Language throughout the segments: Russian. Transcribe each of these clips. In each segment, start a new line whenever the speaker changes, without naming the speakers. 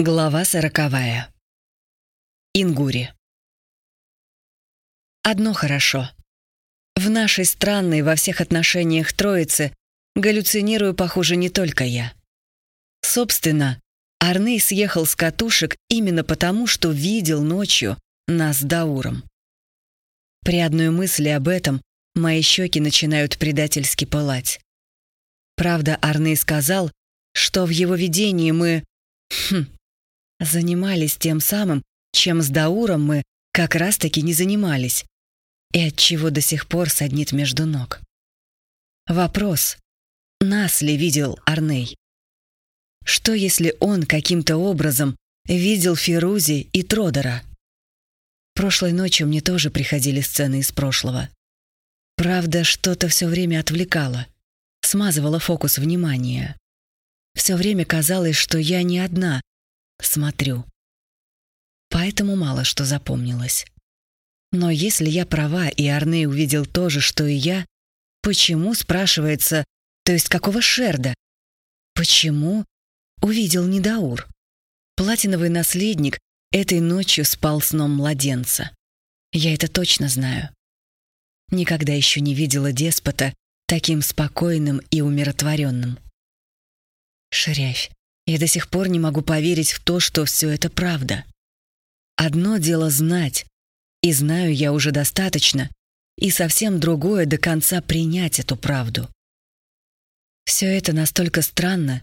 Глава сороковая. Ингури. Одно хорошо. В нашей странной во всех отношениях троице галлюцинирую, похоже, не только я. Собственно, Арней съехал с катушек именно потому, что видел ночью нас с Дауром. При одной мысли об этом мои щеки начинают предательски пылать. Правда, Арней сказал, что в его видении мы... Хм, занимались тем самым, чем с Дауром мы как раз-таки не занимались, и от чего до сих пор саднит между ног. Вопрос, нас ли видел Арней? Что если он каким-то образом видел Фирузи и Тродера? Прошлой ночью мне тоже приходили сцены из прошлого. Правда, что-то все время отвлекало, смазывало фокус внимания. Все время казалось, что я не одна, смотрю. Поэтому мало что запомнилось. Но если я права, и Арней увидел то же, что и я, почему, спрашивается, то есть какого шерда? Почему увидел Недаур? Платиновый наследник этой ночью спал сном младенца. Я это точно знаю. Никогда еще не видела деспота таким спокойным и умиротворенным. Шрявь, я до сих пор не могу поверить в то, что все это правда. Одно дело знать, и знаю я уже достаточно, и совсем другое до конца принять эту правду. Все это настолько странно,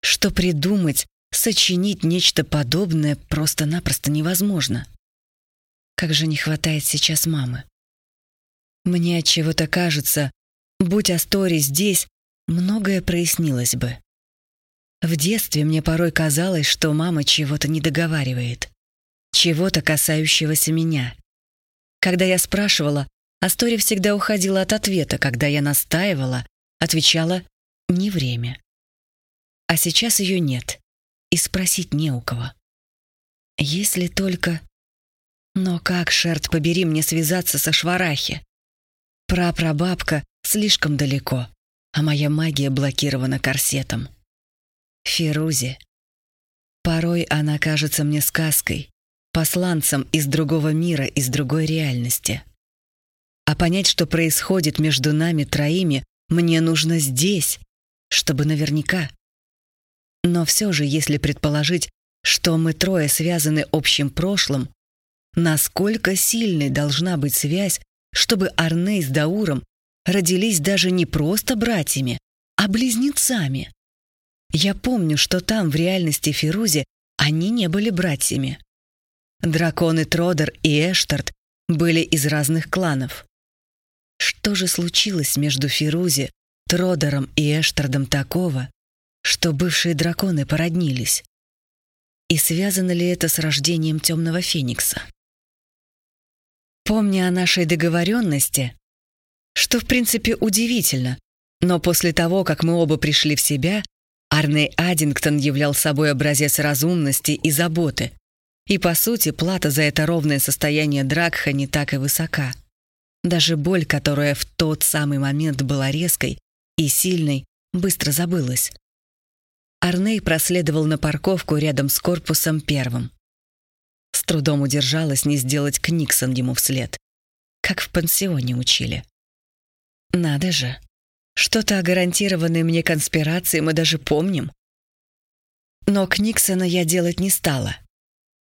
что придумать, сочинить нечто подобное просто-напросто невозможно. Как же не хватает сейчас мамы. Мне от чего-то кажется, будь Астори здесь, многое прояснилось бы. В детстве мне порой казалось, что мама чего-то не договаривает, чего-то касающегося меня. Когда я спрашивала, Астори всегда уходила от ответа, когда я настаивала, отвечала «не время». А сейчас ее нет, и спросить не у кого. Если только... Но как, шерт побери, мне связаться со Шварахи? Прапрабабка слишком далеко, а моя магия блокирована корсетом. Фирузи. Порой она кажется мне сказкой, посланцем из другого мира, из другой реальности. А понять, что происходит между нами троими, мне нужно здесь, чтобы наверняка. Но все же, если предположить, что мы трое связаны общим прошлым, насколько сильной должна быть связь, чтобы Арней с Дауром родились даже не просто братьями, а близнецами? Я помню, что там, в реальности Фирузи, они не были братьями. Драконы Тродер и Эштарт были из разных кланов. Что же случилось между Фирузи, Тродером и Эштардом такого, что бывшие драконы породнились? И связано ли это с рождением Темного Феникса? Помня о нашей договоренности, что в принципе удивительно, но после того, как мы оба пришли в себя, Арней Аддингтон являл собой образец разумности и заботы. И, по сути, плата за это ровное состояние Дракха не так и высока. Даже боль, которая в тот самый момент была резкой и сильной, быстро забылась. Арней проследовал на парковку рядом с корпусом первым. С трудом удержалась не сделать Книксон ему вслед, как в пансионе учили. Надо же, что-то о гарантированной мне конспирации мы даже помним. Но Книксона я делать не стала,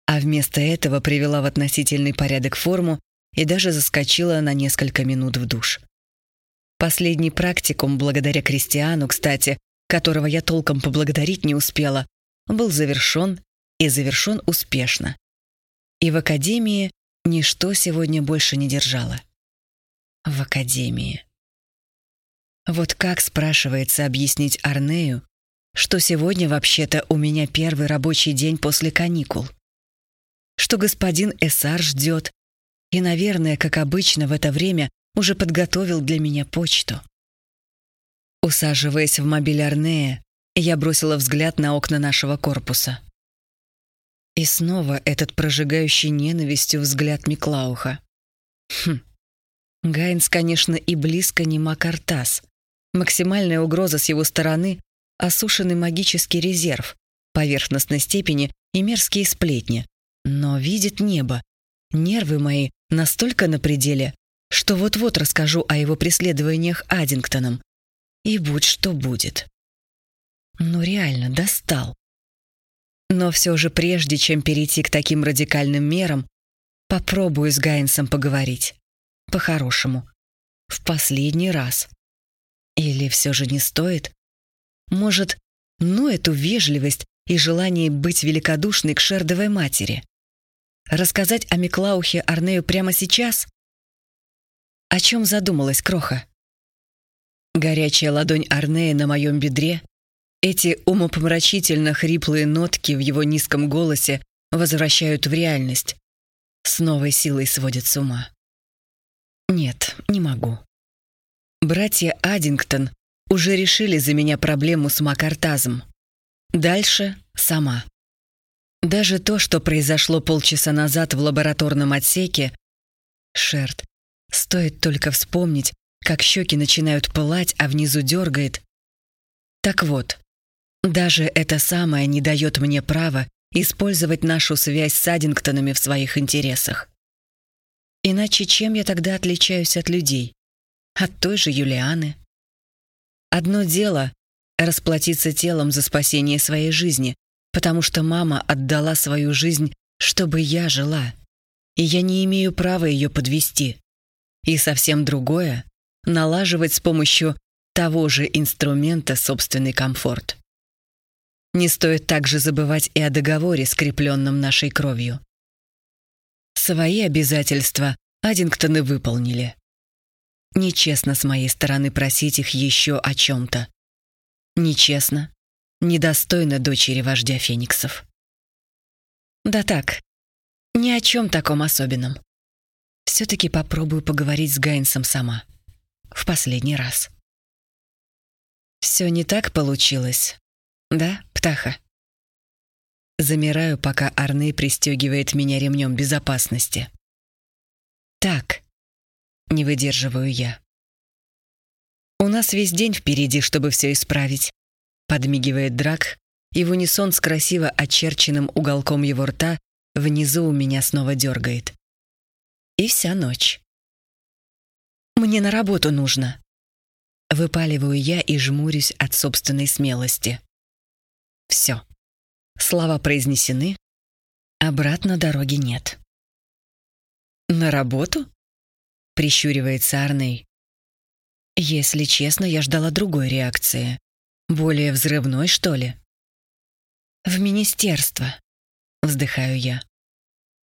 а вместо этого привела в относительный порядок форму и даже заскочила на несколько минут в душ. Последний практикум, благодаря Кристиану, кстати, которого я толком поблагодарить не успела, был завершен и завершен успешно. И в академии ничто сегодня больше не держало. В академии. Вот как, спрашивается, объяснить Арнею, что сегодня вообще-то у меня первый рабочий день после каникул? Что господин Эсар ждет, и, наверное, как обычно в это время уже подготовил для меня почту. Усаживаясь в мобиль Арнея, я бросила взгляд на окна нашего корпуса. И снова этот прожигающий ненавистью взгляд Миклауха. Хм. Гайнс, конечно, и близко не Макартас, Максимальная угроза с его стороны — осушенный магический резерв поверхностной степени и мерзкие сплетни, но видит небо. Нервы мои настолько на пределе, что вот-вот расскажу о его преследованиях Аддингтоном. И будь что будет. Ну реально, достал. Но все же прежде, чем перейти к таким радикальным мерам, попробую с Гайнсом поговорить. По-хорошему. В последний раз. Или все же не стоит? Может, ну эту вежливость и желание быть великодушной к шердовой матери? Рассказать о Миклаухе Арнею прямо сейчас? О чем задумалась Кроха? Горячая ладонь Арнея на моем бедре, эти умопомрачительно хриплые нотки в его низком голосе возвращают в реальность. С новой силой сводят с ума. Нет, не могу. Братья Аддингтон уже решили за меня проблему с макартазом. Дальше сама. Даже то, что произошло полчаса назад в лабораторном отсеке, Шерт, стоит только вспомнить, как щеки начинают пылать, а внизу дергает. Так вот, даже это самое не дает мне права использовать нашу связь с Аддингтонами в своих интересах. Иначе чем я тогда отличаюсь от людей? От той же Юлианы? Одно дело — расплатиться телом за спасение своей жизни, потому что мама отдала свою жизнь, чтобы я жила, и я не имею права ее подвести. И совсем другое — налаживать с помощью того же инструмента собственный комфорт. Не стоит также забывать и о договоре, скрепленном нашей кровью. Свои обязательства Аддингтоны выполнили. Нечестно с моей стороны просить их еще о чем-то. Нечестно, недостойно дочери вождя фениксов. Да так, ни о чем таком особенном. Все-таки попробую поговорить с Гайнсом сама. В последний раз. Все не так получилось, да, птаха? Замираю, пока Арны пристегивает меня ремнем безопасности. Так, не выдерживаю я. У нас весь день впереди, чтобы все исправить. Подмигивает Драк, и в унисон с красиво очерченным уголком его рта внизу у меня снова дергает. И вся ночь. Мне на работу нужно. Выпаливаю я и жмурюсь от собственной смелости. Все. Слова произнесены, обратно дороги нет. «На работу?» — прищуривается Арней. «Если честно, я ждала другой реакции. Более взрывной, что ли?» «В министерство», — вздыхаю я.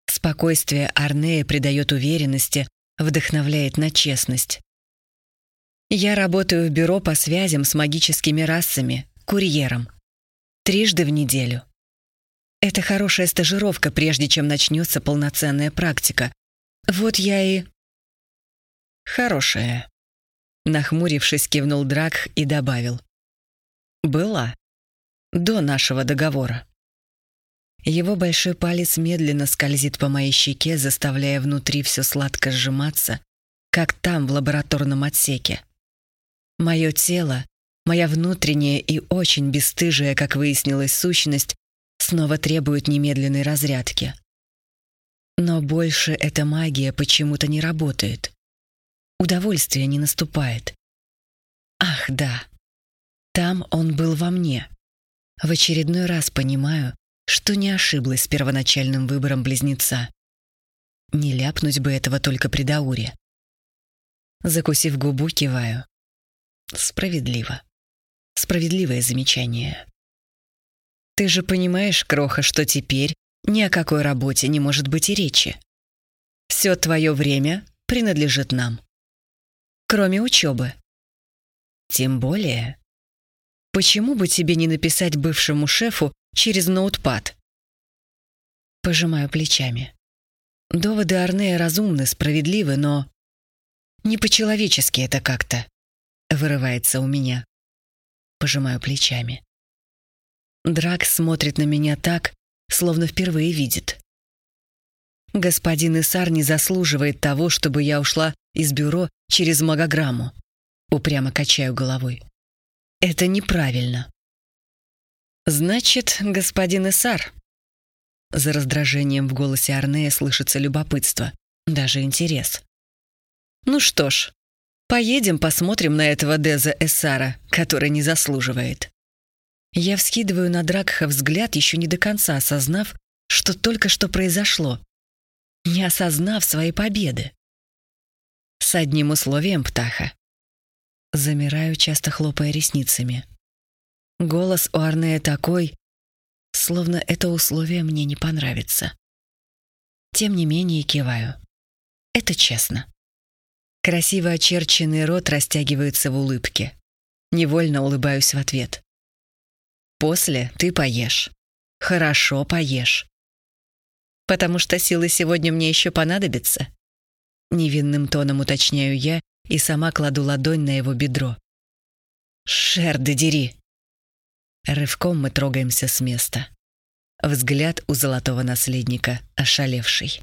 Спокойствие Арнея придает уверенности, вдохновляет на честность. Я работаю в бюро по связям с магическими расами, курьером трижды в неделю. Это хорошая стажировка, прежде чем начнется полноценная практика. Вот я и... Хорошая. Нахмурившись, кивнул Драк и добавил. Была. До нашего договора. Его большой палец медленно скользит по моей щеке, заставляя внутри все сладко сжиматься, как там, в лабораторном отсеке. Мое тело Моя внутренняя и очень бесстыжая, как выяснилось, сущность снова требует немедленной разрядки. Но больше эта магия почему-то не работает. Удовольствие не наступает. Ах, да. Там он был во мне. В очередной раз понимаю, что не ошиблась с первоначальным выбором близнеца. Не ляпнуть бы этого только при Дауре. Закусив губу, киваю. Справедливо. Справедливое замечание. Ты же понимаешь, Кроха, что теперь ни о какой работе не может быть и речи. Все твое время принадлежит нам. Кроме учебы. Тем более. Почему бы тебе не написать бывшему шефу через ноутпад? Пожимаю плечами. Доводы Арнея разумны, справедливы, но... Не по-человечески это как-то. Вырывается у меня пожимаю плечами. Драк смотрит на меня так, словно впервые видит. Господин Исар не заслуживает того, чтобы я ушла из бюро через магограмму. Упрямо качаю головой. Это неправильно. Значит, господин Исар, За раздражением в голосе Арнея слышится любопытство, даже интерес. «Ну что ж, поедем посмотрим на этого Деза Эссара, который не заслуживает». Я вскидываю на Дракха взгляд, еще не до конца осознав, что только что произошло, не осознав своей победы. С одним условием, Птаха. Замираю, часто хлопая ресницами. Голос у Арнея такой, словно это условие мне не понравится. Тем не менее киваю. Это честно. Красиво очерченный рот растягивается в улыбке. Невольно улыбаюсь в ответ. После ты поешь. Хорошо поешь. Потому что силы сегодня мне еще понадобятся. Невинным тоном уточняю я и сама кладу ладонь на его бедро. Шерды дери. Рывком мы трогаемся с места. Взгляд у золотого наследника ошалевший.